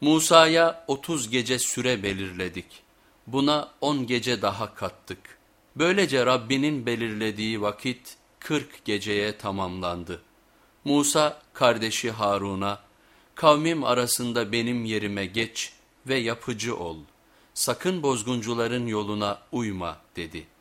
Musa'ya otuz gece süre belirledik. Buna on gece daha kattık. Böylece Rabbinin belirlediği vakit kırk geceye tamamlandı. Musa kardeşi Harun'a, kavmim arasında benim yerime geç ve yapıcı ol. Sakın bozguncuların yoluna uyma dedi.''